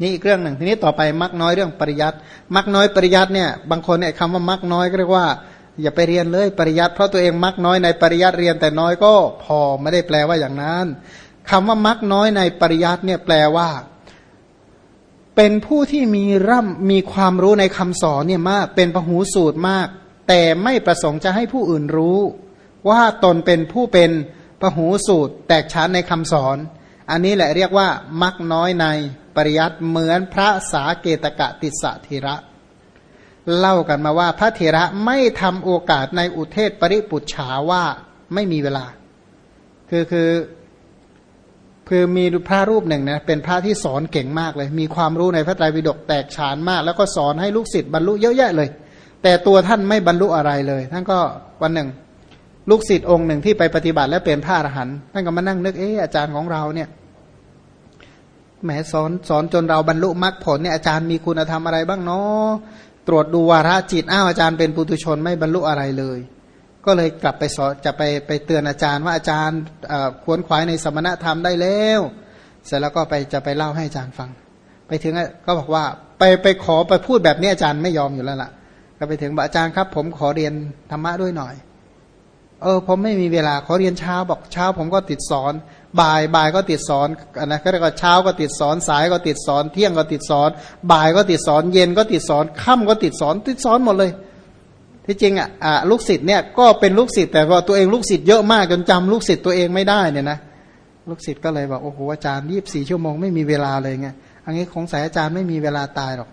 นี่อีกเรื่องหนึ่งทีนี้ต่อไปมักน้อยเรื่องปริยัติมักน้อยปริยัติเนี่ยบางคนเนี่ยคำว่ามักน้อยก็เรียกว่า อย่าไปเรียนเลยปริยัติเพราะตัวเองมักน้อยในปริยัติเรียนแต่น้อยก็พอไม่ได้แปลว่าอย่างนั้นคำว่ามักน้อยในปริยัติเนี่ยแปลว่า เป็นผู้ที่มีร่ำมีความรู้ในคำสอนเนี่ยมาก เป็นพหูสูตรมาก แต่ไม่ประสงค์จะให้ผู้อื่นรู้ ว่าตนเป็นผู้เป็นพหูสูตร แตกฉานในคำสอน อันนี้แหละเรียกว่ามักน้อยใน ปริยัติเหมือนพระสาเกตกะติสะเทระ เล่ากันมาว่าพระเทระไม่ทำโอกาสในอุเทศปริปุจฉาว่าไม่มีเวลา คือคือคือมีพระรูปหนึ่งนะเป็นพระที่สอนเก่งมากเลย มีความรู้ในพระไตรปิฎกแตกฉานมาก แล้วก็สอนให้ลูกศิษย์บรรลุเยอะแยะเลย แต่ตัวท่านไม่บรรลุอะไรเลย ท่านก็วันหนึ่ง ลูกศิษย์องค์หนึ่งที่ไปปฏิบัติแล้วเป็นพระอรหันต์ท่านก็มานั่งนึกเอออาจารย์ของเราเนี่ย แหมสอนสอนจนเราบรรลุมรรคผลเนี่ยอาจารย์มีคุณธรรมอะไรบ้างเนาะตรวจดูวาระจิตอ้าวอาจารย์เป็นปุถุชนไม่บรรลุอะไรเลย ก็เลยกลับไปสอนจะไปไปเตือนอาจารย์ว่าอาจารย์ควรขวายในสมณธรรมได้แล้ว เสร็จแล้วก็ไปจะไปเล่าให้อาจารย์ฟัง ไปถึงก็บอกว่าไปไปขอไปพูดแบบนี้อาจารย์ไม่ยอมอยู่แล้วล่ะ ก็ไปถึงบอกอาจารย์ครับ ผมขอเรียนธรรมะด้วยหน่อย เออผมไม่มีเวลาขอเรียนเช้าบอกเช้าผมก็ติดสอน บ่ายบ่ายก็ติดสอนนะก็เรียกว่าเช้าก็ติดสอนสายก็ติดสอน เที่ยงก็ติดสอน บ่ายก็ติดสอน เย็นก็ติดสอนค่ำก็ติดสอน ติดสอนหมดเลย ที่จริงอะลูกศิษย์เนี่ยก็เป็นลูกศิษย์แต่ว่าตัวเองลูกศิษย์เยอะมากจนจำลูกศิษย์ตัวเองไม่ได้เนี่ยนะลูกศิษย์ก็เลยบอกโอ้โหอาจารย์ยี่บสี่ชั่วโมงไม่มีเวลาเลยไงอันนี้คงสายอาจารย์ไม่มีเวลาตายหรอก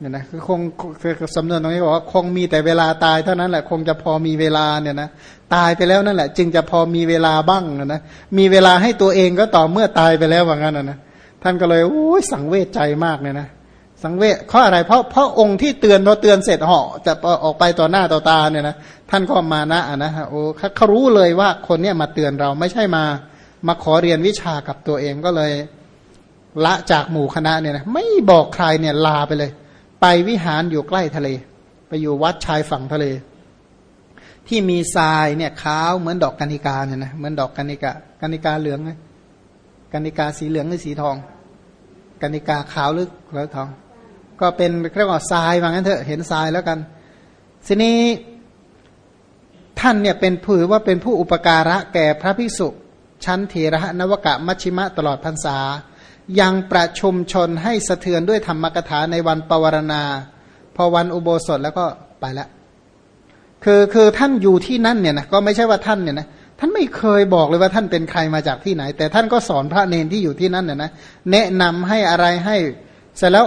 เนี่ยนะคือคงคือสำนวนตรงนี้บอกว่าคงมีแต่เวลาตายเท่านั้นแหละคงจะพอมีเวลาเนี่ยนะตายไปแล้วนั่นแหละ จึงจะพอมีเวลาบ้างนะมีเวลาให้ตัวเองก็ต่อเมื่อตายไปแล้วว่างั้นนะท่านก็เลยโอ้ยสังเวชใจมากเนี่ยนะสังเวชข้ออะไรเพราะเพราะองค์ที่เตือนพอเตือนเสร็จเหาะจะออกไปต่อหน้าต่อตาเนี่ยนะท่านก็มานะนะโอ้เขารู้เลยว่าคนเนี้ยมาเตือนเราไม่ใช่มามาขอเรียนวิชากับตัวเองก็เลย ละจากหมู่คณะเนี่ยนะไม่บอกใครเนี่ยลาไปเลย ไปวิหารอยู่ใกล้ทะเล ไปอยู่วัดชายฝั่งทะเล ที่มีทรายเนี่ยขาวเหมือนดอกกันิกาเนี่ยนะเหมือนดอกกันิกากันิกาเหลืองไงกันิกาสีเหลืองหรือสีทองกันิกาขาวหรือหรือทอง ก็เป็นเรียกว่าทรายว่างั้นเถอะเห็นทรายแล้วกันทีนี้ท่านเนี่ยเป็นผือว่าเป็นผู้อุปการะแก่พระภิกษุชั้นเทระนวกะมัชชิมะตลอดพรรษา ยังประชุมชนให้สะเทือนด้วยธรรมกถาในวันปวารณา พอวันอุโบสถแล้วก็ไปละคือคือท่านอยู่ที่นั่นเนี่ยนะก็ไม่ใช่ว่าท่านเนี่ยนะท่านไม่เคยบอกเลยว่าท่านเป็นใครมาจากที่ไหน แต่ท่านก็สอนพระเนนที่อยู่ที่นั่นเนี่ยนะแนะนำให้อะไรให้เสร็จแล้ว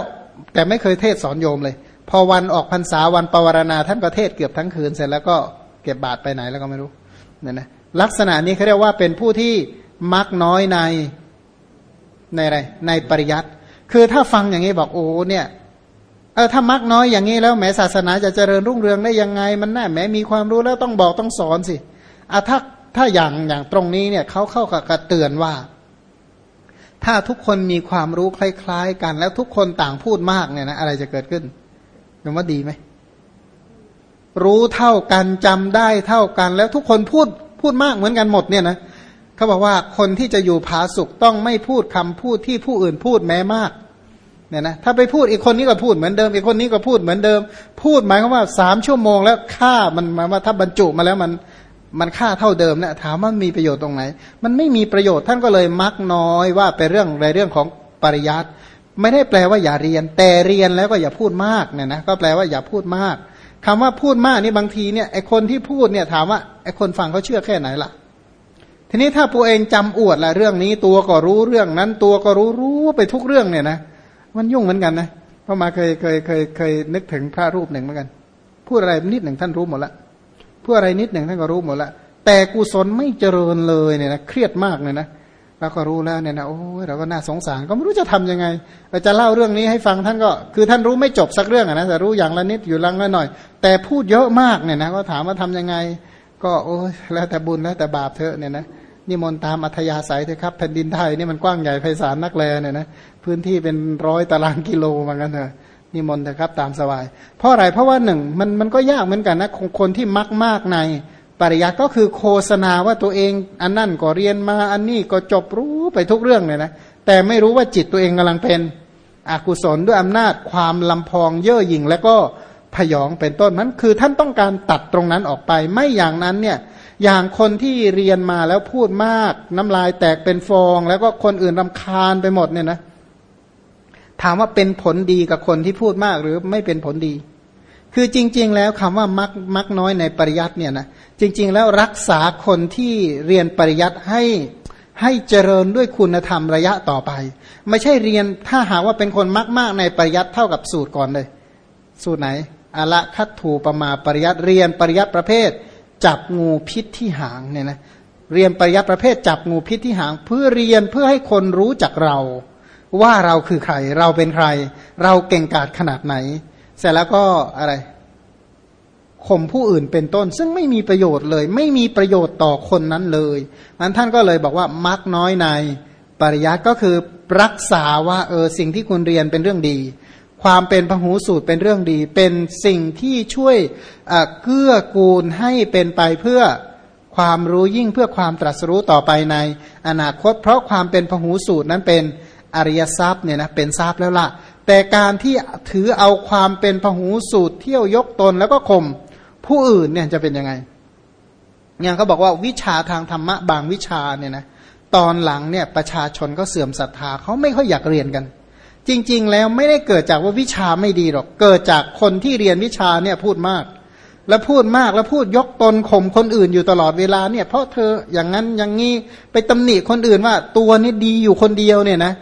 แต่ไม่เคยเทศสอนโยมเลย พอวันออกพรรษาวันปวารณา ท่านก็เทศเกือบทั้งคืนเสร็จแล้วก็เก็บบาตรไปไหนแล้วก็ไม่รู้เนี่ยนะลักษณะนี้เขาเรียกว่าเป็นผู้ที่มักน้อยใน ในอะไรในปริยัติคือถ้าฟังอย่างนี้บอกโอ้เนี่ยเออถ้ามักน้อยอย่างนี้แล้วแม้ศาสนาจะเจริญรุ่งเรืองได้ยังไง มันน่าแม้มีความรู้แล้วต้องบอกต้องสอนสิอะถ้าถ้าอย่างอย่างตรงนี้เนี่ยเขาเข้ากับกระเตือนว่า ถ้าทุกคนมีความรู้คล้าย ๆ กัน แล้วทุกคนต่างพูดมากเนี่ยนะอะไรจะเกิดขึ้นยมว่าดีไหมรู้เท่ากันจำได้เท่ากัน แล้วทุกคนพูดพูดมากเหมือนกันหมดเนี่ยนะเขาบอกว่าคนที่จะอยู่ผาสุกต้องไม่พูดคำพูดที่ผู้อื่นพูดแม้มากเนี่ยนะถ้าไปพูดอีกคนนี้ก็พูดเหมือนเดิมอีกคนนี้ก็พูดเหมือนเดิม พูดหมายความว่าสามชั่วโมงแล้วค่ามันหมายว่าถ้าบรรจุมาแล้วมันมันค่าเท่าเดิมเนี่ยถามว่ามีประโยชน์ตรงไหน มันไม่มีประโยชน์ท่านก็เลยมักน้อยว่าไปเรื่องในเรื่องของปริยัติไม่ได้แปลว่าอย่าเรียน แต่เรียนแล้วก็อย่าพูดมากเนี่ยนะก็แปลว่าอย่าพูดมากคำว่าพูดมากนี่บางทีเนี่ยไอคนที่พูดเนี่ยถามว่าไอคนฟังเขาเชื่อแค่ไหนล่ะ ทีนี้ถ้าผู้เองจำอวดละเรื่องนี้ตัวก็รู้เรื่องนั้น ตัวก็รู้รู้ไปทุกเรื่องเนี่ยนะมันยุ่งเหมือนกันนะพระมาเคยเคยเคยเคยนึกถึงพระรูปหนึ่งเหมือนกันพูดอะไรนิดหนึ่งท่านรู้หมดละพูดอะไรนิดหนึ่งท่านก็รู้หมดละแต่กุศลไม่เจริญเลยเนี่ยนะเครียดมากเลยนะเราก็รู้แล้วเนี่ยนะโอ้เราก็น่าสงสารก็ไม่รู้จะทํำยังไงเราจะเล่าเรื่องนี้ให้ฟังท่านก็ คือท่านรู้ไม่จบสักเรื่องนะแต่รู้อย่างละนิดอยู่ลังละหน่อย แต่พูดเยอะมากเนี่ยนะก็ถามว่าทำยังไง ก็โอ้แล้วแต่บุญแล้วแต่บาปเถอะเนี่ยนะ นิมนต์ตามอัธยาศัยเถอะครับแผ่นดินไทยนี่มันกว้างใหญ่ไพศาลนักแลเนี่ยนะพื้นที่เป็นร้อยตารางกิโลเหมือนกันเถอะนิมนต์เถอะครับตามสบาย เพราะอะไรเพราะว่าหนึ่งมันมันก็ยากเหมือนกันนะคนที่มักมากในปริยัติก็คือโฆษณาว่าตัวเอง อันนั่นก็เรียนมาอันนี้ก็จบรู้ไปทุกเรื่องเลยนะแต่ไม่รู้ว่าจิตตัวเองกำลังเป็นอกุศลด้วยอำนาจความลำพองเย่อหยิ่งแล้วก็พยองเป็นต้นนั้นคือท่านต้องการตัดตรงนั้นออกไป ไม่อย่างนั้นเนี่ย อย่างคนที่เรียนมาแล้วพูดมาก น้ำลายแตกเป็นฟอง แล้วก็คนอื่นรำคาญไปหมดเนี่ยนะ ถามว่าเป็นผลดีกับคนที่พูดมากหรือไม่เป็นผลดี คือจริง ๆ แล้วคำว่ามักมักน้อยในปริยัติเนี่ยนะจริง ๆ แล้วรักษาคนที่เรียนปริยัติให้ให้เจริญด้วยคุณธรรมระยะต่อไป ไม่ใช่เรียนถ้าหากว่าเป็นคนมากมากในปริยัติเท่ากับสูตรก่อนเลย สูตรไหนอะละคัตถูปมาปริยัติเรียนปริยัติประเภท จับงูพิษที่หางเนี่ยนะเรียนปริยัติประเภทจับงูพิษที่หาง เพื่อเรียนเพื่อให้คนรู้จักเรา ว่าเราคือใคร เราเป็นใคร เราเก่งกาจขนาดไหน เสร็จแล้วก็อะไรข่มผู้อื่นเป็นต้น ซึ่งไม่มีประโยชน์เลย ไม่มีประโยชน์ต่อคนนั้นเลยนั้นท่านก็เลยบอกว่ามักน้อยในปริยัติก็คือรักษาว่าเออสิ่งที่คุณเรียนเป็นเรื่องดี ความเป็นพหูสูตรเป็นเรื่องดี เป็นสิ่งที่ช่วยเกื้อกูลให้เป็นไปเพื่อความรู้ยิ่งเพื่อความตรัสรู้ต่อไปในอนาคต เพราะความเป็นพหูสูตรนั้นเป็นอริยทรัพย์เนี่ยนะเป็นทรัพย์แล้วละ่ะ แต่การที่ถือเอาความเป็นพหูสูตรเที่ยวยกตนแล้วก็ข่มผู้อื่นเนี่ยจะเป็นยังไงอย่างเขาบอกว่าวิชาทางธรรมะบางวิชาเนี่ยนะตอนหลังเนี่ยประชาชนก็เสื่อมศรัทธาเขาไม่ค่อยอยากเรียนกัน จริง ๆ แล้วไม่ได้เกิดจากว่าวิชาไม่ดีหรอก เกิดจากคนที่เรียนวิชาเนี่ยพูดมาก แล้วพูดมากแล้วพูดยกตนข่มคนอื่นอยู่ตลอดเวลาเนี่ย เพราะเธออย่างนั้นอย่างนี้ไปตำหนิคนอื่นว่าตัวนี้ดีอยู่คนเดียวเนี่ยนะ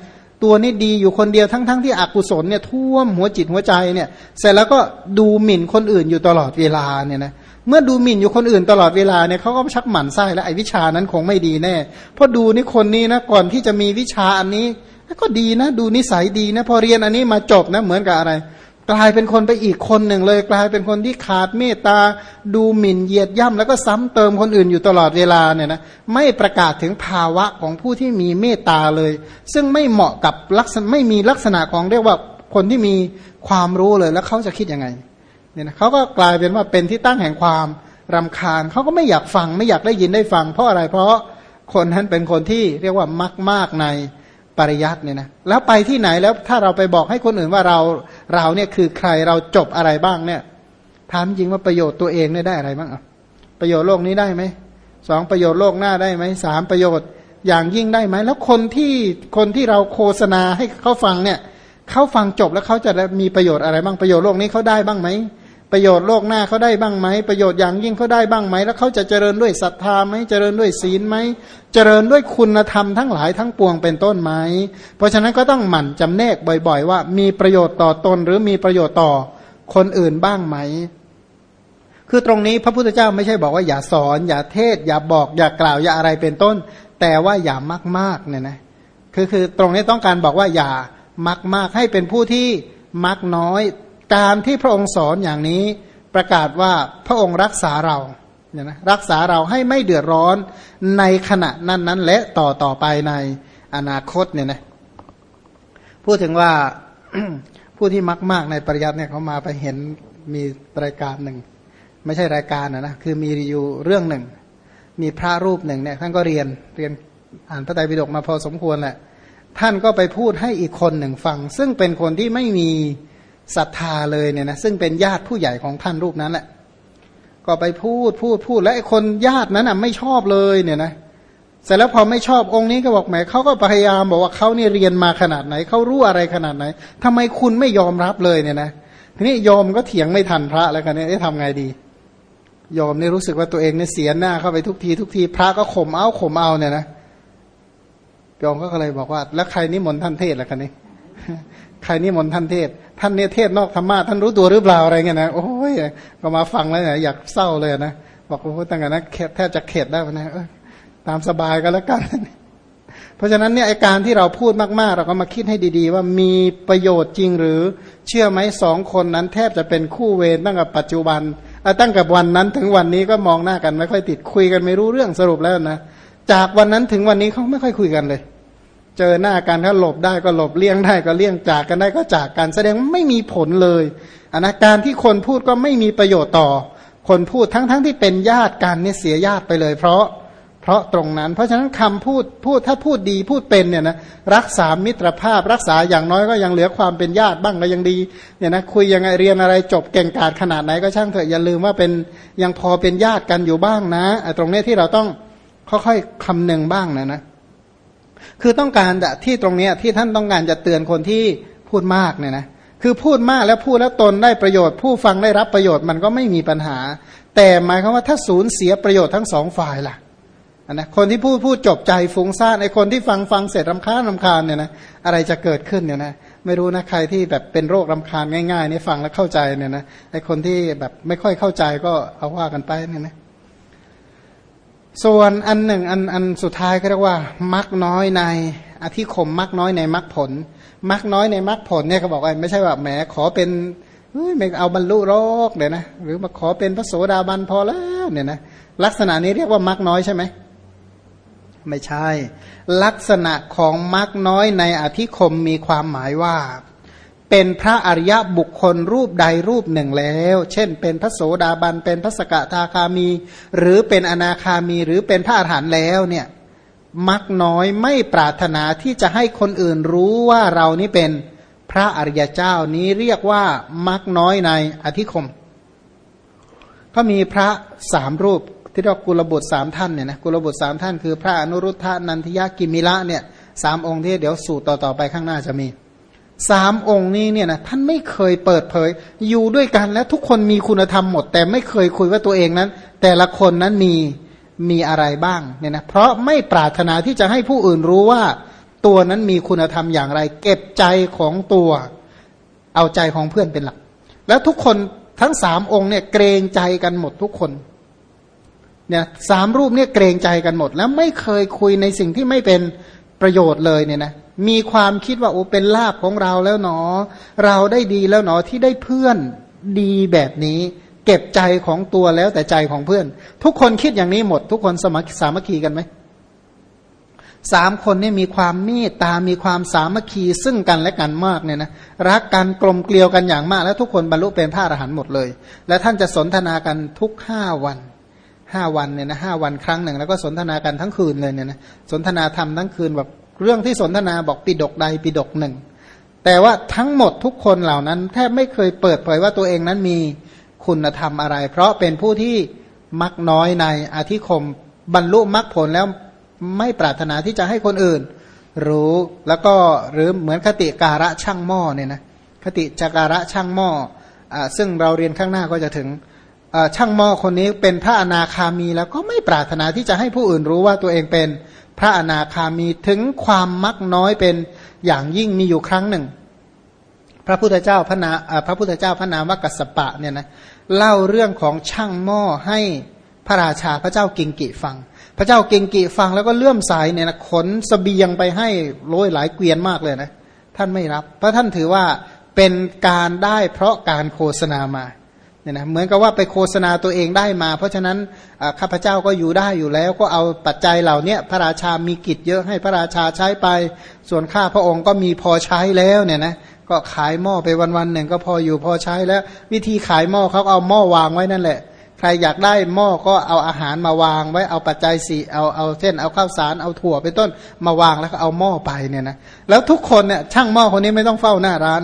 ตัวนี้ดีอยู่คนเดียวทั้งๆทที่อกุศลเนี่ยท่วมหัวจิตหัวใจเนี่ยเสร็จแล้วก็ดูหมิ่นคนอื่นอยู่ตลอดเวลาเนี่ยนะเมื่อดูหมิ่นอยู่คนอื่นตลอดเวลาเนี่ยเขาก็ชักหมั่นไส้แล้วไอ้วิชานั้นคงไม่ดีแน่เพราะดูนี่คนนี้นะก่อนที่จะมีวิชาอันนี้ ก็ดีนะ ดูนิสัยดีนะ พอเรียนอันนี้มาจบนะเหมือนกับอะไร กลายเป็นคนไปอีกคนหนึ่งเลย กลายเป็นคนที่ขาดเมตตา ดูหมิ่นเหยียดย่ำแล้วก็ซ้ำเติมคนอื่นอยู่ตลอดเวลาเนี่ยนะไม่ประกาศถึงภาวะของผู้ที่มีเมตตาเลย ซึ่งไม่เหมาะกับลักษณะไม่มีลักษณะของเรียกว่าคนที่มีความรู้เลยแล้วเขาจะคิดยังไงเนี่ยนะเขาก็กลายเป็นว่าเป็นที่ตั้งแห่งความรำคาญเขาก็ไม่อยากฟังไม่อยากได้ยินได้ฟัง เพราะอะไรเพราะคนนั้นเป็นคนที่เรียกว่ามักมากใน ปริยัติเนี่ยนะแล้วไปที่ไหนแล้วถ้าเราไปบอกให้คนอื่นว่าเราเราเนี่ยคือใครเราจบอะไรบ้างเนี่ยถามจริงว่าประโยชน์ตัวเองเนี่ยได้อะไรบ้างอะประโยชน์โลกนี้ได้ไหมสองประโยชน์โลกหน้าได้ไหมสามประโยชน์อย่างยิ่งได้ไหมแล้วคนที่คนที่เราโฆษณาให้เขาฟังเนี่ยเขาฟังจบแล้วเขาจะมีประโยชน์อะไรบ้างประโยชน์โลกนี้เขาได้บ้างไหม ประโยชน์โลกหน้าเขาได้บ้างไหมประโยชน์อย่างยิ่งเขาได้บ้างไหมแล้วเขาจะเจริญด้วยศรัทธาไหมเจริญด้วยศีลไหมเจริญด้วยคุณธรรมทั้งหลายทั้งปวงเป็นต้นไหมเพราะฉะนั้นก็ต้องหมั่นจำแนกบ่อย ๆ ว่า มีประโยชน์ต่อตนหรือมีประโยชน์ต่อคนอื่นบ้างไหม คือตรงนี้พระพุทธเจ้าไม่ใช่บอกว่าอย่าสอน อย่าเทศ อย่าบอก อย่ากล่าวอย่าอะไรเป็นต้น แต่ว่าอย่ามากมากเนี่ยนะคือคือตรงนี้ต้องการบอกว่าอย่ามากมากให้เป็นผู้ที่มักน้อย การที่พระองค์สอนอย่างนี้ประกาศว่าพระองค์รักษาเราเนี่ยนะรักษาเราให้ไม่เดือดร้อนในขณะนั้นนั้นและต่อต่อไปในอนาคตเนี่ยนะพูดถึงว่าผู้ที่มักมากในปริยัติเนี่ยเขามาไปเห็นมีรายการหนึ่ง ไม่ใช่รายการนะนะคือมีอยู่เรื่องหนึ่ง มีพระรูปหนึ่งเนี่ยท่านก็เรียนเรียนอ่านพระไตรปิฎกมาพอสมควรแหละท่านก็ไปพูดให้อีกคนหนึ่งฟัง ซึ่งเป็นคนที่ไม่มี ศรัทธาเลยเนี่ยนะซึ่งเป็นญาติผู้ใหญ่ของท่านรูปนั้นแหละก็ไปพูดพูดพูดแล้วไอ้คนญาตินั้นอะไม่ชอบเลยเนี่ยนะเสร็จแล้วพอไม่ชอบองค์นี้ก็บอกแหมเขาก็พยายามบอกว่าเขาเนี่ยเรียนมาขนาดไหนเขารู้อะไรขนาดไหนทำไมคุณไม่ยอมรับเลยเนี่ยนะทีนี้ยอมก็เถียงไม่ทันพระแล้วกันเนี่ยทำไงดี ยอมเนี่ยรู้สึกว่าตัวเองเนี่ยเสียหน้าเข้าไปทุกทีทุกทีพระก็ข่มเอาข่มเอาเนี่ยนะยอมก็เลยบอกว่า แล้วใครนิมนต์ท่านเทศล่ะกันนี่ ใครนิมนต์ท่านเทศ ท่านเนี่ยเทศนอกธรรมะท่านรู้ตัวหรือเปล่าอะไรเงี้ยนะโอ้ยก็มาฟังแล้วเนี่ยอยากเศร้าเลยนะบอกโอ้ตั้งแต่นั้นแทบจะเข็ดได้นะตามสบายก็แล้วกัน เพราะฉะนั้นเนี่ยไอการที่เราพูดมากๆ เราก็มาคิดให้ดีๆ ว่ามีประโยชน์จริงหรือ เชื่อไหมสองคนนั้นแทบจะเป็นคู่เวรตั้งแต่ปัจจุบันตั้งแต่วันนั้นถึงวันนี้ก็มองหน้ากันไม่ค่อยติดคุยกันไม่รู้เรื่องสรุปแล้วนะจากวันนั้นถึงวันนี้เขาไม่ค่อยคุยกันเลย เจอหน้ากันถ้าหลบได้ก็หลบเลี่ยงได้ก็เลี่ยงจากกันได้ก็จากกัน แสดงไม่มีผลเลยอันนะการที่คนพูดก็ไม่มีประโยชน์ต่อ คนพูดทั้งๆทที่เป็นญาติกันเนี่ยเสียญาติไปเลย เพราะเพราะตรงนั้น เพราะฉะนั้นคำพูดพูดถ้าพูดดีพูดเป็นเนี่ยนะรักษามิตรภาพ รักษาอย่างน้อยก็ยังเหลือความเป็นญาติบ้างก็ยังดีเนี่ยนะคุยยังไงเรียนอะไรจบเก่งกาจขนาดไหนก็ช่างเถอะอย่าลืมว่าเป็นยังพอเป็นญาติกันอยู่บ้างนะตรงนี้ที่เราต้องค่อยๆคำนึงบ้างนะนะ คือต้องการที่ตรงนี้ที่ท่านต้องการจะเตือนคนที่พูดมากเนี่ยนะคือพูดมากแล้วพูดแล้วตนได้ประโยชน์ ผู้ฟังได้รับประโยชน์มันก็ไม่มีปัญหา แต่หมายความว่าถ้าสูญเสียประโยชน์ทั้งสองฝ่ายล่ะนะคนที่พูดพูดจบใจฟุ้งซ่านไอคนที่ฟังฟังเสร็จรำคาญรำคาญเนี่ยนะอะไรจะเกิดขึ้นเนี่ยนะไม่รู้นะใครที่แบบเป็นโรครำคาญง่ายๆนี่ฟังแล้วเข้าใจเนี่ยนะไอคนที่แบบไม่ค่อยเข้าใจก็เอาว่ากันไปเนี่ยนะ ส่วนอันหนึ่งอันอันสุดท้ายก็เรียกว่ามักน้อยในอธิคมมักน้อยในมักผล มักน้อยในมักผลเนี่ยเขาบอกว่าไม่ใช่ว่าแหมขอเป็นไม่เอาบรรลุโรคเนี่ยนะหรือมาขอเป็นพระโสดาบันพอแล้วเนี่ยนะลักษณะนี้เรียกว่ามักน้อยใช่ไหมไม่ใช่ ลักษณะของมักน้อยในอธิคมมีความหมายว่า เป็นพระอริยบุคคลรูปใดรูปหนึ่งแล้ว เช่น เป็นพระโสดาบัน เป็นพระสกทาคามี หรือเป็นอนาคามี หรือเป็นพระอรหันต์แล้วเนี่ยมักน้อยไม่ปรารถนาที่จะให้คนอื่นรู้ว่าเรานี้เป็นพระอริยเจ้านี้เรียกว่ามักน้อยในอธิคม ก็มีพระสามรูปที่เรียกกุลบุตรสามท่านเนี่ยนะกุลบุตรสามท่านคือพระอนุรุทธานันทยากิมิละเนี่ยสามองค์ที่เดี๋ยวสูตรต่อๆไปข้างหน้าจะมี สามองค์นี้เนี่ยนะท่านไม่เคยเปิดเผย อยู่ด้วยกันแล้วทุกคนมีคุณธรรมหมด แต่ไม่เคยคุยว่าตัวเองนั้น แต่ละคนนั้นมีมีอะไรบ้างเนี่ยนะเพราะไม่ปรารถนาที่จะให้ผู้อื่นรู้ว่า ตัวนั้นมีคุณธรรมอย่างไร เก็บใจของตัว เอาใจของเพื่อนเป็นหลัก แล้วทุกคนทั้งสามองค์เนี่ยเกรงใจกันหมดทุกคนเนี่ยสามรูปเนี่ยเกรงใจกันหมด แล้วไม่เคยคุยในสิ่งที่ไม่เป็นประโยชน์เลยเนี่ยนะ มีความคิดว่าโอ้เป็นลาบของเราแล้วหนอ เราได้ดีแล้วหนอที่ได้เพื่อนดีแบบนี้ เก็บใจของตัวแล้วแต่ใจของเพื่อน ทุกคนคิดอย่างนี้หมด ทุกคนสมัครสามัคคีกันไหมสามคนนี่มีความเมตตา มีความสามัคคีซึ่งกันและกันมากเนี่ยนะรักกันกลมเกลียวกันอย่างมาก แล้วทุกคนบรรลุเป็นพระอรหันต์หมดเลย และท่านจะสนทนากันทุกห้าวันห้าวันเนี่ยนะห้าวันครั้งหนึ่ง แล้วก็สนทนากันทั้งคืนเลยเนี่ยนะสนทนาธรรมทั้งคืนแบบ เรื่องที่สนทนาบอกปิดกใดปิดกหนึ่ง แต่ว่าทั้งหมดทุกคนเหล่านั้น แทบไม่เคยเปิดเผยว่าตัวเองนั้นมีคุณธรรมอะไร เพราะเป็นผู้ที่มักน้อยในอธิคม บรรลุมรรคผลแล้วไม่ปรารถนาที่จะให้คนอื่น รู้แล้วก็หรือเหมือนคติการะช่างหม้อเนี่ยนะคติจการะช่างหม้ออซึ่งเราเรียนข้างหน้าก็จะถึงช่างหม้อคนนี้เป็นพระอนาคามีแล้วก็ไม่ปรารถนาที่จะให้ผู้อื่นรู้ว่าตัวเองเป็น พระอนาคามีถึงความมักน้อยเป็นอย่างยิ่งมีอยู่ครั้งหนึ่ง พระพุทธเจ้าพระนาพระพุทธเจ้าพระนามว่ากัสปะเนี่ยนะเล่าเรื่องของช่างหม้อให้พระราชาพระเจ้ากิงกิฟัง พระเจ้ากิงกิฟังแล้วก็เลื่อมสายเนี่ยนะขนสเสบียงไปให้โรยหลายเกวียนมากเลยนะ ท่านไม่รับ เพราะท่านถือว่าเป็นการได้เพราะการโฆษณามา เนี่ยนะเหมือนกับว่าไปโฆษณาตัวเองได้มา เพราะฉะนั้นข้าพเจ้าก็อยู่ได้อยู่แล้วก็เอาปัจจัยเหล่านี้พระราชามีกิจเยอะให้พระราชาใช้ไป ส่วนข้าพระองค์ก็มีพอใช้แล้วเนี่ยนะก็ขายหม้อไปวันๆหนึ่งก็พออยู่พอใช้แล้ว วิธีขายหม้อเขาเอาหม้อวางไว้นั่นแหละ ใครอยากได้หม้อก็เอาอาหารมาวางไว้เอาปัจจัยสี่เอาเอาเช่นเอาข้าวสารเอาถั่วเป็นต้นมาวางแล้วก็เอาหม้อไปเนี่ยนะแล้วทุกคนเนี่ยช่างหม้อคนนี้ไม่ต้องเฝ้าหน้าร้าน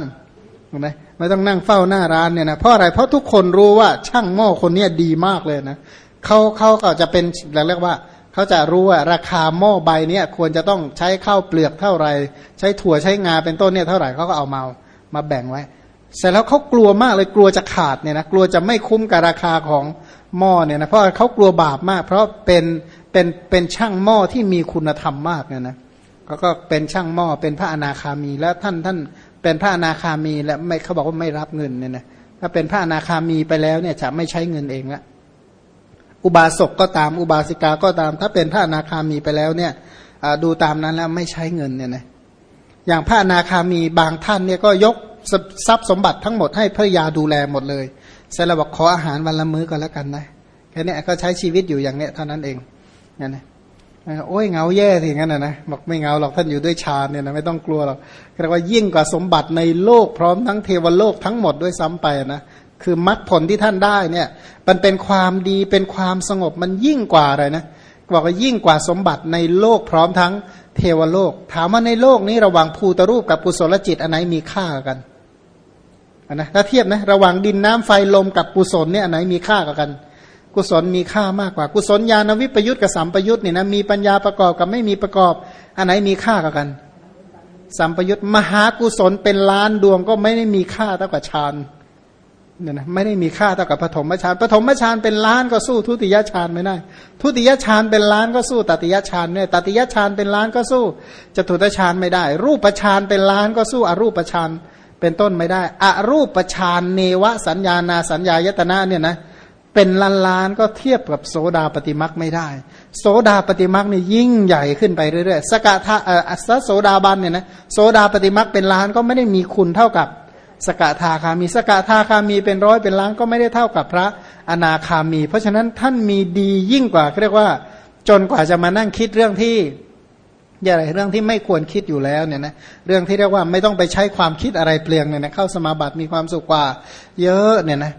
ถูกไหม ไม่ต้องนั่งเฝ้าหน้าร้านเนี่ยนะเพราะอะไรเพราะทุกคนรู้ว่าช่างหม้อคนนี้ดีมากเลยนะเขาเขาก็จะเป็นเรียกว่าเขาจะรู้ว่าราคาหม้อใบเนี้ยควรจะต้องใช้ข้าวเปลือกเท่าไหร่ใช้ถั่วใช้งาเป็นต้นเนี่ยเท่าไหร่เขาก็เอามามาแบ่งไว้ เสร็จแล้วเขากลัวมากเลยกลัวจะขาดเนี่ยนะกลัวจะไม่คุ้มกับราคาของหม้อเนี่ยนะเพราะเขากลัวบาปมาก เพราะเป็นเป็นเป็นช่างหม้อที่มีคุณธรรมมากเนี่ยนะเขาก็เป็นช่างหม้อเป็นพระอนาคามีแล้วท่านท่าน เป็นพระอนาคามีและไม่เขาบอกว่าไม่รับเงินเนี่ยนะถ้าเป็นพระอนาคามีไปแล้วเนี่ยจะไม่ใช้เงินเองละอุบาสกก็ตามอุบาสิกาก็ตาม ถ้าเป็นพระอนาคามีไปแล้วเนี่ยดูตามนั้นแล้วไม่ใช้เงินเนี่ยนะอย่างพระอนาคามีบางท่านเนี่ยก็ยกทรัพย์สมบัติทั้งหมดให้ภรยาดูแลหมดเลยเสร็จแล้วบอกขออาหารวันละมื้อก็แล้วกันนะแค่นี้ก็ใช้ชีวิตอยู่อย่างเนี้ยเท่านั้นเองนั่นนะ โอ้ยเงาแย่สิงั้นนะนะบอกไม่เงาหรอกท่านอยู่ด้วยฌานเนี่ยนะไม่ต้องกลัวหรอกเรียกว่ายิ่งกว่าสมบัติในโลกพร้อมทั้งเทวโลกทั้งหมดด้วยซ้ำไปนะคือมรรคผลที่ท่านได้เนี่ยมันเป็นความดีเป็นความสงบมันยิ่งกว่าอะไรนะบอกว่ายิ่งกว่าสมบัติในโลกพร้อมทั้งเทวโลก ถามว่าในโลกนี้ระหว่างภูตรูปกับกุศลจิตอันไหนมีค่ากันนะถ้าเทียบนะระหว่างดินน้ำไฟลมกับกุศลเนี่ยอันไหนมีค่ากัน กุศลมีค่ามากกว่ากุศลญาณวิปยุทธกับสัมปยุทธเนี่ยนะมีปัญญาประกอบกับไม่มีประกอบ อันไหนมีค่ากัน สัมปยุทธมหากุศลเป็นล้านดวงก็ไม่ได้มีค่าเท่ากับฌานเนี่ยนะไม่ได้มีค่าเท่ากับปฐมฌานปฐมฌานเป็นล้านก็สู้ทุติยฌานไม่ได้ ทุติยฌานเป็นล้านก็สู้ตติยฌานเนี่ยตติยฌานเป็นล้านก็สู้จตุตฌานไม่ได้ รูปฌานเป็นล้านก็สู้อรูปฌานเป็นต้นไม่ได้อรูปฌานเนวสัญญานาสัญญายตนะเนี่ยนะ เป็นล้านล้านก็เทียบกับโสดาปฏิมักไม่ได้ โสดาปฏิมักนี่ยิ่งใหญ่ขึ้นไปเรื่อยๆสกทาเอ่อโสดาบันเนี่ยนะโสดาปฏิมักเป็นล้านก็ไม่ได้มีคุณเท่ากับสกทาคามีสกทาคามีเป็นร้อยเป็นล้านก็ไม่ได้เท่ากับพระอนาคามี เพราะฉะนั้นท่านมีดียิ่งกว่าเรียกว่า จนกว่าจะมานั่งคิดเรื่องที่อะไรเรื่องที่ไม่ควรคิดอยู่แล้วเนี่ยนะเรื่องที่เรียกว่าไม่ต้องไปใช้ความคิดอะไรเปลืองเนี่ยนะเข้าสมาบัติมีความสุขกว่า เยอะเนี่ยนะ